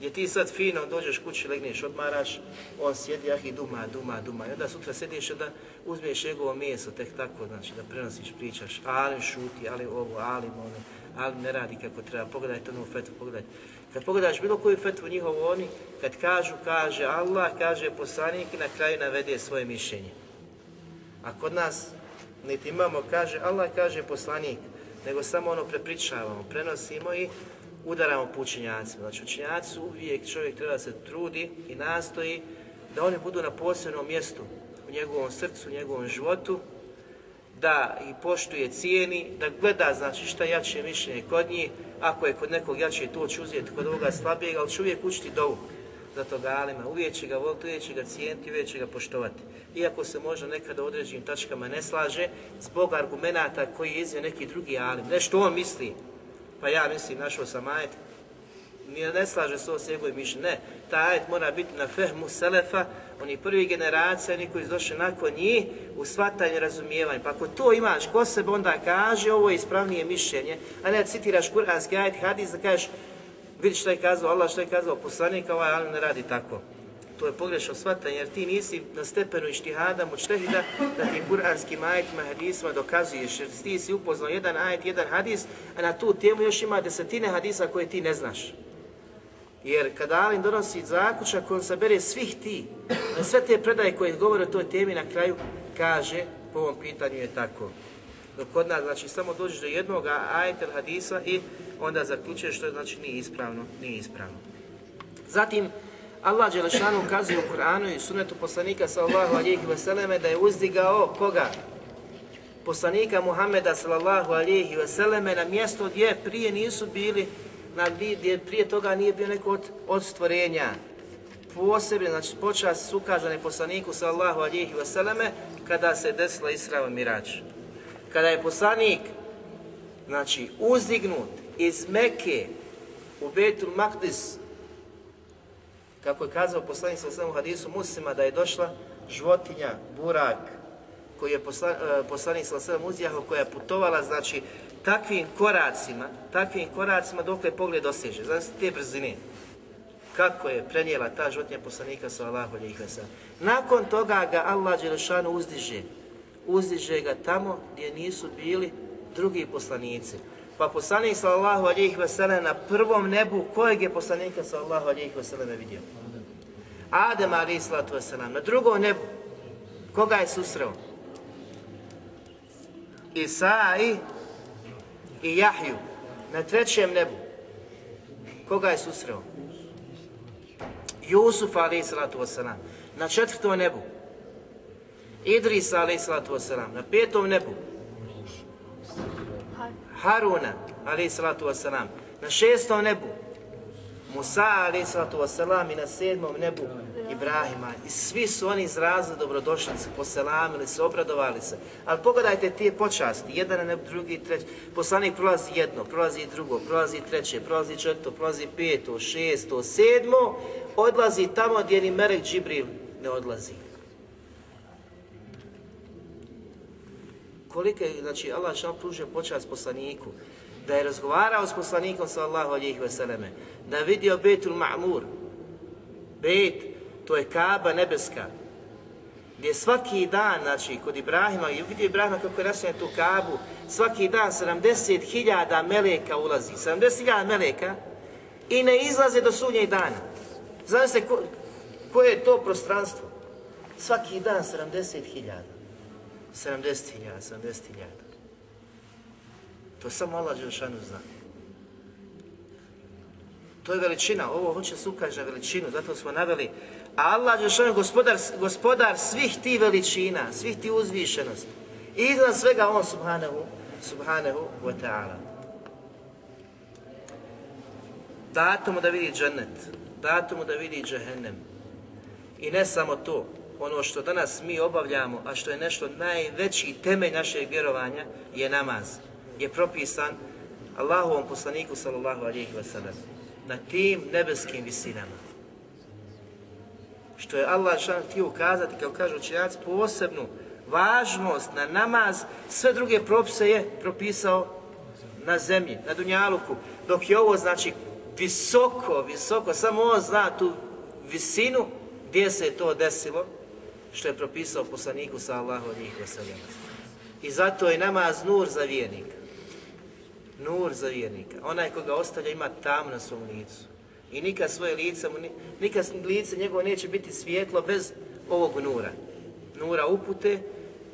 gdje ti sad fino dođeš kući, legneš, odmaraš, on sjedi, ah i duma, duma, duma. I onda sutra sediš da uzmeš njegovo meso, tek tako, znači da prenosiš, pričaš, ali šuti, ali ovo, ali ono, ali ne radi kako treba, pogledajte onu fetvu, pogledajte. Kad pogledaš bilo koju fetvu njihovu oni, kad kažu, kaže Allah, kaže poslanik i na kraju navede svoje mišljenje. A kod nas, niti imamo, kaže Allah, kaže poslanik, nego samo ono prepričavamo, prenosimo i udaramo po učenjacima. Znači učenjaci uvijek čovjek treba se trudi i nastoji da oni budu na posebnom mjestu u njegovom srcu, u njegovom životu, da ih poštuje, cijeni, da gleda znači šta jače mišljenje kod njih, ako je kod nekog jače to će uzeti, kod ovoga slabijeg, ali će uvijek učiti dovu. za tog alima, uvijek će ga voliti, uvijek će ga cijeniti, uvijek će ga poštovati. Iako se možda nekada u određenim tačkama ne slaže, zbog argumenata koji je iznio neki drugi alim, nešto on misli, pa ja mislim, našao sam ajet, nije ne slaže se ovo s njegovim ne, taj ajet mora biti na fehmu selefa, oni prvi generacija, oni koji su došli nakon njih, u shvatanje razumijevanje. Pa ako to imaš ko sebe, onda kaže ovo je ispravnije mišljenje, a ne citiraš kuranski ajet, hadis da kažeš vidi što je kazao Allah, što je kazao poslanik, ovaj ali ne radi tako. To je pogrešno shvatanje, jer ti nisi na stepenu ištihada, mučtehida, da ti kuranskim ajetima, hadisima dokazuješ, jer ti si upoznao jedan ajet, jedan hadis, a na tu temu još ima desetine hadisa koje ti ne znaš. Jer kada Alim donosi zaključak, on sabere svih ti, sve te predaje koje govore o toj temi na kraju, kaže, po ovom pitanju je tako. Dok kod nas, znači, samo dođeš do jednog ajeta hadisa i onda zaključuješ što znači, nije ispravno, nije ispravno. Zatim, Allah Đelešanu ukazuje u Kur'anu i sunetu poslanika sallallahu alihi vseleme da je uzdigao koga? Poslanika Muhammeda sallallahu alihi vseleme na mjesto gdje prije nisu bili na gdje prije toga nije bio neko od, od stvorenja. Posebno, znači počas ukazane poslaniku sallahu alihi vseleme kada se desila Isra Mirač. Kada je poslanik znači uzdignut iz Mekke u Betul Makdis kako je kazao poslanik sa u hadisu muslima da je došla životinja, burak, koji je poslan, uh, poslanik sa uzjaho, koja je putovala, znači, takvim koracima, takvim koracima dokle pogled doseže. Znači, te brzine. Kako je prenijela ta životinja poslanika sa Allahu Nakon toga ga Allah Đelešanu uzdiže. Uzdiže ga tamo gdje nisu bili drugi poslanici. Pa poslanik sallallahu alihi wasallam na prvom nebu, kojeg je poslanika sallallahu alihi wasallam vidio? Adem alihi sallatu wasallam. Na drugom nebu, koga je susreo? Isa i Jahju. Na trećem nebu, koga je susreo? Jusuf alihi sallatu wasallam. Na četvrtom nebu, Idris alihi sallatu wasallam. Na petom nebu, Haruna, alaih salatu wasalam, na šestom nebu, Musa, alaih salatu wasalam, i na sedmom nebu, Ibrahima. I svi su oni izrazili dobrodošlice, poselamili se, obradovali se. Ali pogledajte te počasti, jedan na nebu, drugi, treći. Poslanik prolazi jedno, prolazi drugo, prolazi treće, prolazi četvrto, prolazi peto, šesto, sedmo, odlazi tamo gdje ni Merek Džibril ne odlazi. Kolika je, znači, Allah šal pružio počast poslaniku, da je razgovarao s poslanikom sallallahu alihi vseleme, da je vidio Betul Ma'mur, Bet, to je Kaba nebeska, gdje svaki dan, znači, kod Ibrahima, i vidio Ibrahima kako je nasljedno tu Kabu, svaki dan 70.000 meleka ulazi, 70.000 meleka, i ne izlaze do sunnjeg dana. Znam se ko, koje je to prostranstvo? Svaki dan 70.000. 70.000, 70.000. To samo Allah Đelšanu zna. To je veličina, ovo hoće se ukaže na veličinu, zato smo naveli. A Allah Đelšanu gospodar, gospodar svih ti veličina, svih ti uzvišenosti. I iznad svega on subhanahu, subhanahu wa ta'ala. Dato mu da vidi džennet, dato mu da vidi džehennem. I ne samo to, ono što danas mi obavljamo, a što je nešto najveći temelj našeg vjerovanja, je namaz. Je propisan Allahovom poslaniku sallallahu alihi wasallam na tim nebeskim visinama. Što je Allah šan htio ukazati, kao kažu učenjaci, posebnu važnost na namaz, sve druge propise je propisao na zemlji, na Dunjaluku, dok je ovo znači visoko, visoko, samo on zna tu visinu gdje se je to desilo, što je propisao poslaniku sa Allahu njih I zato je namaz nur za vjernika. Nur za vjernika. Onaj koga ostavlja ima tam na svom licu. I nikad svoje lice, nikad lice njegovo neće biti svijetlo bez ovog nura. Nura upute,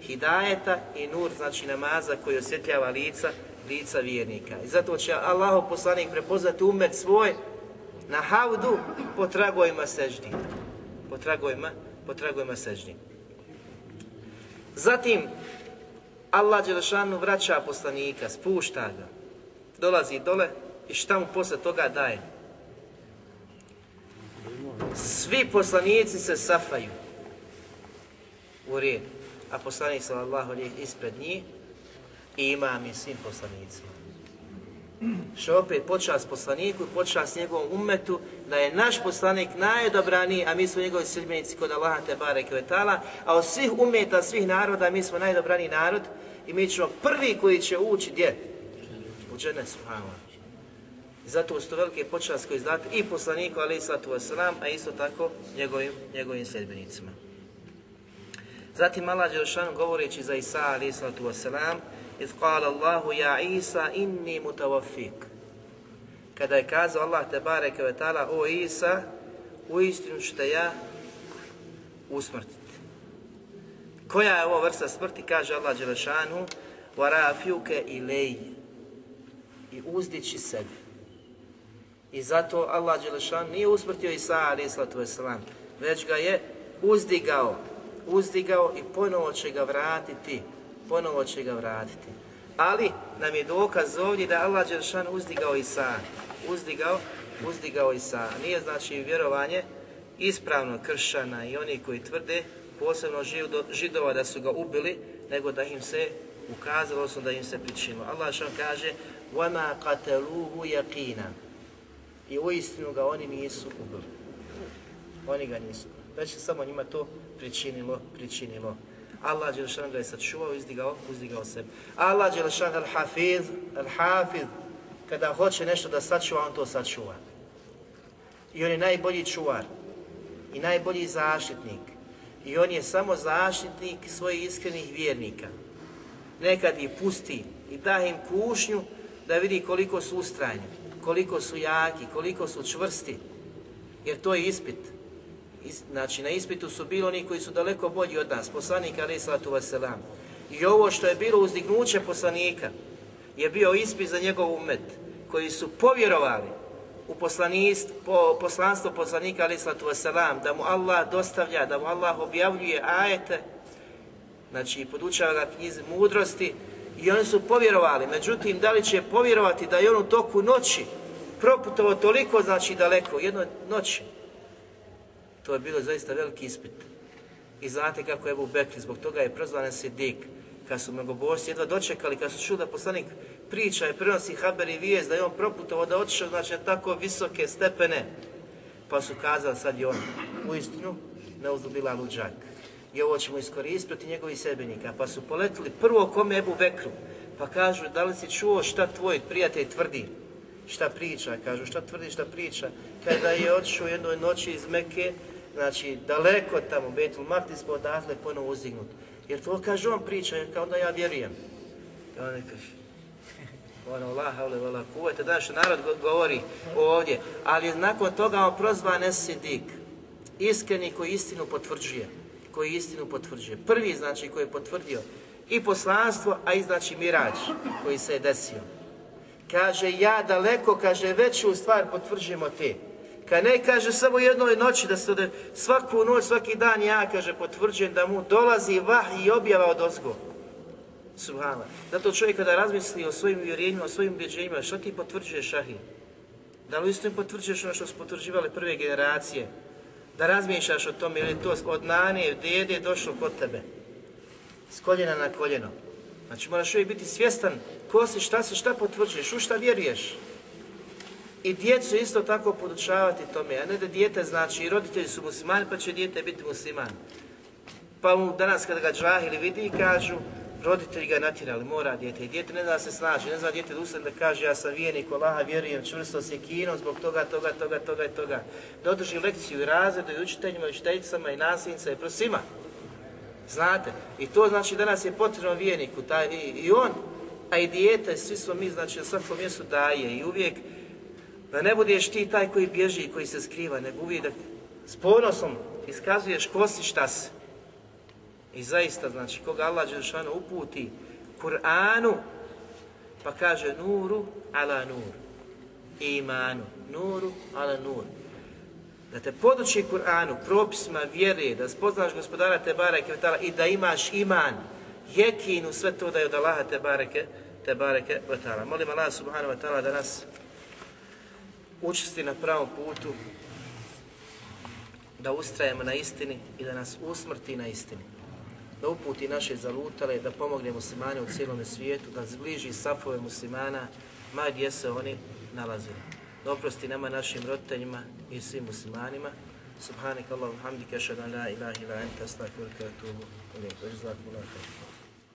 hidajeta i nur, znači namaza koji osjetljava lica, lica vjernika. I zato će Allah poslanik prepoznati umet svoj na havdu po tragovima seždi. Po tragovima po tragovima sežnji. Zatim, Allah Đelešanu vraća poslanika, spušta ga, dolazi dole i šta mu posle toga daje? svi poslanici se safaju u red, a poslanik sallallahu ispred njih i imam i svim poslanicima. Što opet počast poslaniku počast njegovom umetu, da je naš poslanik najdobraniji, a mi smo njegovi sljedbenici kod Allaha te a od svih umeta, svih naroda, mi smo najdobraniji narod i mi ćemo prvi koji će ući gdje? U džene subhanallah. I zato su to velike počast koji izdate i poslaniku alaih sallatu wasalam, a isto tako njegovim, njegovim sljedbenicima. Zatim Allah Đelšan govoreći za Isa alaih sallatu wasalam, iz kala Allahu ja Isa inni mutavafik. Kada je kazao Allah te bareke ve ta'ala, o Isa, uistinu ću te ja usmrtiti. Koja je ovo vrsta smrti, kaže Allah Đelešanu, varafiuke ilej i uzdići sebi. I zato Allah Đelešan nije usmrtio Isa alaih sallatu već ga je uzdigao, uzdigao i ponovo će ga vratiti ponovo će ga vratiti. Ali nam je dokaz ovdje da Allah Đeršan uzdigao Isa. Uzdigao, uzdigao Isa. Nije znači vjerovanje ispravno kršana i oni koji tvrde, posebno židova da su ga ubili, nego da im se ukazalo, odnosno da im se pričinilo. Allah što kaže وَمَا قَتَلُوهُ يَقِينًا I u istinu ga oni nisu ubili. Oni ga nisu. Već se samo njima to pričinilo, pričinilo. Allah Đelešan ga je sačuvao, izdigao, uzdigao se. Allah Đelešan al-Hafiz, al-Hafiz, kada hoće nešto da sačuva, on to sačuva. I on je najbolji čuvar i najbolji zaštitnik. I on je samo zaštitnik svojih iskrenih vjernika. Nekad ih pusti i da im kušnju da vidi koliko su ustrajni, koliko su jaki, koliko su čvrsti. Jer to je ispit znači na ispitu su bili oni koji su daleko bolji od nas, poslanik alaih sallatu wasalam. I ovo što je bilo uzdignuće poslanika je bio ispit za njegov umet, koji su povjerovali u po, poslanstvo poslanika alaih sallatu da mu Allah dostavlja, da mu Allah objavljuje ajete, znači podučava ga knjizi mudrosti, i oni su povjerovali, međutim, da li će povjerovati da je on u toku noći proputovo toliko, znači daleko, jednoj noći, To je bilo zaista veliki ispit. I znate kako je Ebu Bekri, zbog toga je prozvan Sidik. Kad su mnogobožci jedva dočekali, kad su čuli da poslanik priča i prenosi haber i vijest da je on proputovao da otišao znači, na tako visoke stepene, pa su kazali sad je on u istinu ne uzubila luđak. I ovo ćemo iskoristiti njegovi sebenika. Pa su poletili prvo kome Ebu Bekru, pa kažu da li si čuo šta tvoj prijatelj tvrdi? Šta priča? Kažu šta tvrdi, šta priča? Kada je otišao jednoj noći iz Mekke, znači daleko tamo, Betul Maktis, pa odatle ponovo uzdignut. Jer to kaže on priča, kao onda ja vjerujem. I on kaže, ono, la havle, la kuvete, da što narod govori ovdje, ali nakon toga on prozva Nesidik, iskreni koji istinu potvrđuje, koji istinu potvrđuje. Prvi, znači, koji je potvrdio i poslanstvo, a i znači mirađ koji se je desio. Kaže, ja daleko, kaže, veću stvar potvrđujemo te. Kad ne kaže samo jednoj noći da se svaku noć, svaki dan ja, kaže, potvrđujem da mu dolazi vah i objava od ozgo. Subhana. Zato čovjek kada razmisli o svojim vjerenjima, o svojim ubjeđenjima, što ti potvrđuješ šahi? Da li istinu potvrđuješ ono što su potvrđivale prve generacije? Da razmišljaš o tome, ili to od nane, dede došlo kod tebe? S koljena na koljeno. Znači moraš uvijek biti svjestan ko si, šta si, šta potvrđuješ, u šta vjeruješ. I djecu isto tako podučavati tome, a ne da dijete znači i roditelji su muslimani pa će dijete biti musliman. Pa mu danas kada ga džahili vidi kažu, roditelji ga natjerali, mora dijete. I dijete ne zna se snaži, ne zna dijete da ustane da kaže ja sam vijenik, Allaha vjerujem, čvrsto se kino zbog toga, toga, toga, toga i toga. Da održi lekciju i razredu i učiteljima, i učiteljicama i nasljednicama i prosima. Znate, i to znači danas je potrebno vijeniku, taj, i, i on, a i dijete, svi smo mi, znači na svakom mjestu daje i uvijek da ne budeš ti taj koji bježi i koji se skriva, nego uvijek da s ponosom iskazuješ ko si šta si. I zaista, znači, koga Allah Đelšanu uputi Kur'anu, pa kaže nuru ala nur, imanu, nuru ala nur. Da te poduči Kur'anu, propisima vjere, da spoznaš gospodara Tebara i da imaš iman, jekinu, sve to da je od Allaha Tebareke, Tebareke Vatala. Molim Allah subhanahu wa ta'ala da nas učesti na pravom putu, da ustrajemo na istini i da nas usmrti na istini. Da uputi naše zalutale, da pomogne muslimane u cijelome svijetu, da zbliži safove muslimana, ma gdje se oni nalazili. Da oprosti nama našim roditeljima i svim muslimanima. Subhanak Allahu hamdika, ashhadu an la ilaha illa anta, ilayk. Jazakumullahu khairan.